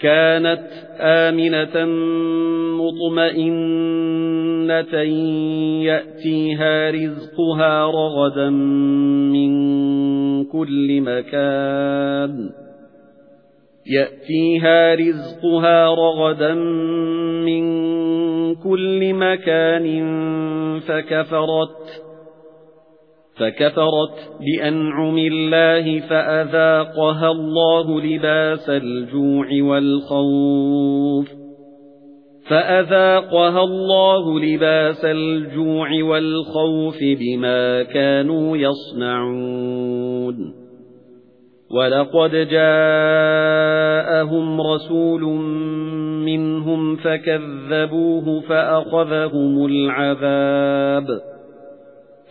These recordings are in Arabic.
كانت آمنة مطمئنة يأتيها رزقها رغدا من كل مكان. يأتيها رزقها رغدا من كل مكان فكفرت فكفرت بأنعم الله فأذاقها الله لباس الجوع والخوف فأذاقها الله لباس الجوع والخوف بما كانوا يصنعون وَلَقَدْ جَاءَهُمْ رَسُولٌ مِنْهُمْ فَكَذَّبُوهُ فَأَخَذَهُمُ الْعَذَابُ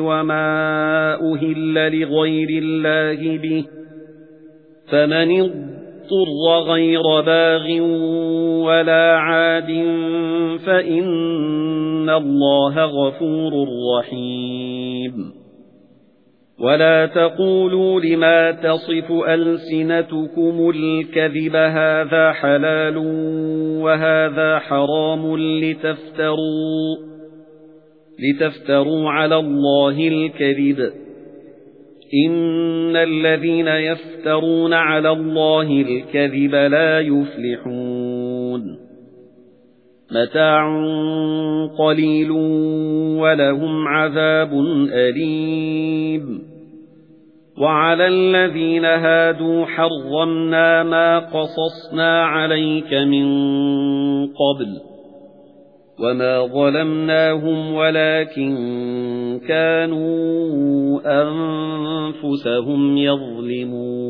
وَمَا أُهِلَّ لِغَيْرِ اللَّهِ بِهِ فَمَنِ اضْطُرَّ غَيْرَ بَاغٍ وَلَا عَادٍ فَإِنَّ اللَّهَ غَفُورٌ رَّحِيمٌ وَلَا تَقُولُوا لِمَا تَصِفُ أَلْسِنَتُكُمُ الْكَذِبَ هَذَا حَلَالٌ وَهَذَا حَرَامٌ لِتَفْتَرُوا لِتَفْتَرُوا عَلَى اللَّهِ الْكَذِبَ. إِنَّ الَّذِينَ يَفْتَرُونَ عَلَى اللَّهِ الْكَذِبَ لَا يُفْلِحُونَ. مَتَاعٌ قَلِيلٌ وَلَهُمْ عَذَابٌ أَلِيمٌ. وَعَلَى الَّذِينَ هَادُوا حَرَّمْنَا مَا قَصَصْنَا عَلَيْكَ مِنْ قَبْلُ. وَمَا ظَلَمْنَاهُمْ وَلَكِنْ كَانُوا أَنفُسَهُمْ يَظْلِمُونَ